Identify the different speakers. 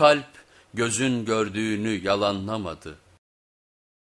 Speaker 1: kalp gözün gördüğünü yalanlamadı.